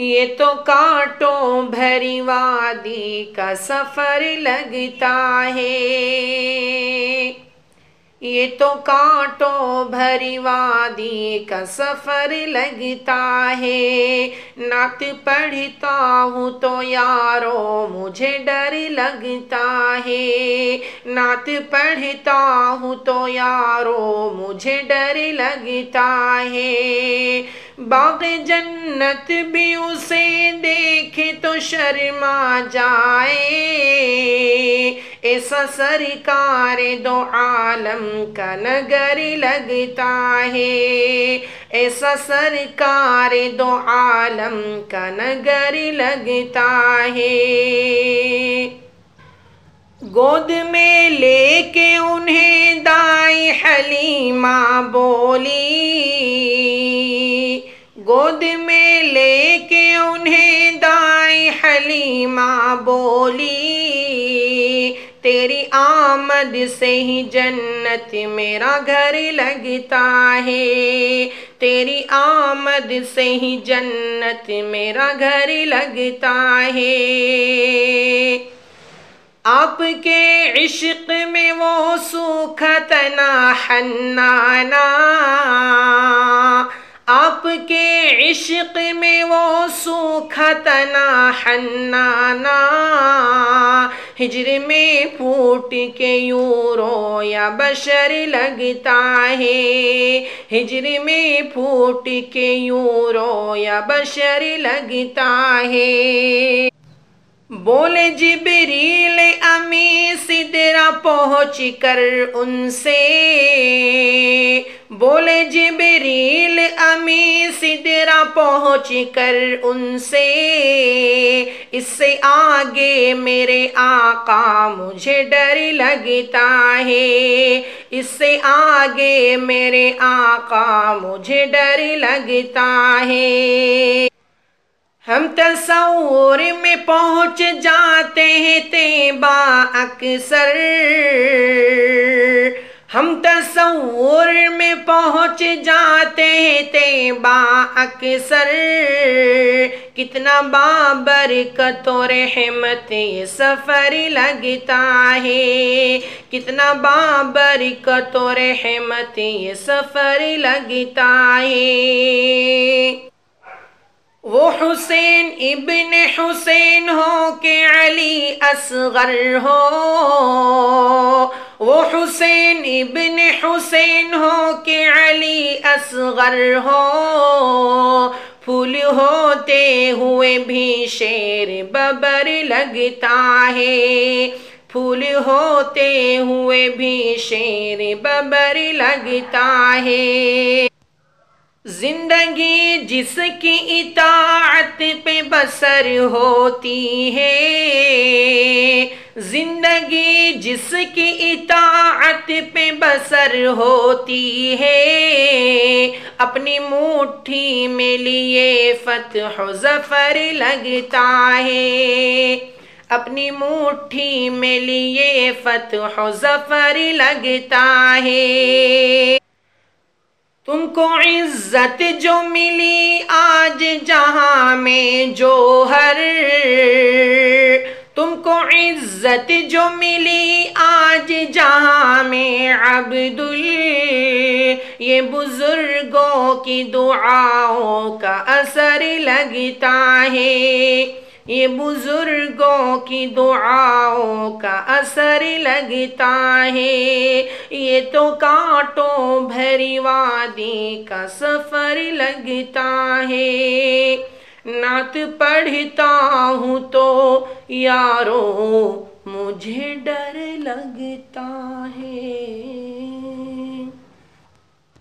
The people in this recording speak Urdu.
یہ تو کانٹوں بھری وادی کا سفر لگتا ہے۔ یہ تو کانٹوں بھری وادی کا سفر لگتا ہے۔ نعت پڑھتا ہوں تو یارو، مجھے ڈر لگتا ہے۔ نعت پڑھتا ہوں تو یارو مجھے ڈر لگتا ہے۔ باغ جنت بھی اسے دیکھے تو شرما جائے۔ ایسا سرکار دو عالم کا نگر لگتا ہے۔ ایسا سرکار دو عالم کا نگر لگتا ہے۔ گود میں لے کے انہیں دائی حلیمہ بولی۔ گود میں لے کے انہیں دائی حلیمہ بولی۔ تیری آمد سے ہی جنت میرا گھر لگتا ہے۔ تیری آمد سے ہی جنت میرا گھر لگتا ہے۔ آپ کے عشق میں وہ سوکھتنا حنانا۔ آپ کے عشق میں وہ سوکھتنا حنانا۔ ہجر میں پھوٹ کے یوں رو یا بشر لگتا ہے۔ ہجر میں پھوٹ کے یوں رو یا بشر لگتا ہے۔ بولے جبریل، امی سدرا پہنچ کر ان سے۔ بولے جبریل، امی سدرا پہنچ کر ان سے۔ اس سے آگے میرے آقا مجھے ڈر لگتا ہے۔ اس سے آگے میرے آقا مجھے ڈر لگتا ہے۔ ہم تصور میں پہنچ جاتے ہیں تیبا اکثر۔ ہم تصور میں پہنچ جاتے ہیں تیبا اکثر۔ کتنا بابرکت و رحمت یہ سفر لگتا ہے۔ کتنا بابرکت و رحمت یہ سفر لگتا ہے۔ وہ حسین ابن حسین ہو کہ علی اصغر ہو۔ وہ حسین ابن حسین ہو کہ علی اصغر ہو۔ پھول ہوتے ہوئے بھی شیر ببر لگتا ہے۔ پھول ہوتے ہوئے بھی شیر ببر لگتا ہے۔ زندگی جس کی اطاعت پہ بسر ہوتی ہے۔ زندگی جس کی اطاعت پہ بسر ہوتی ہے۔ اپنی مٹھی میں لیے فتح و ظفر لگتا ہے۔ اپنی مٹھی میں لیے فتح و ظفر لگتا ہے۔ تم کو عزت جو ملی آج جہاں میں جو ہر تم کو عزت جو ملی آج جہاں میں عبدال یہ بزرگوں کی دعاؤں کا اثر لگتا ہے۔ یہ بزرگوں کی دعاؤں کا اثر لگتا ہے۔ یہ تو کانٹوں بھری وادی کا سفر لگتا ہے۔ نعت پڑھتا ہوں تو یارو، مجھے ڈر لگتا ہے۔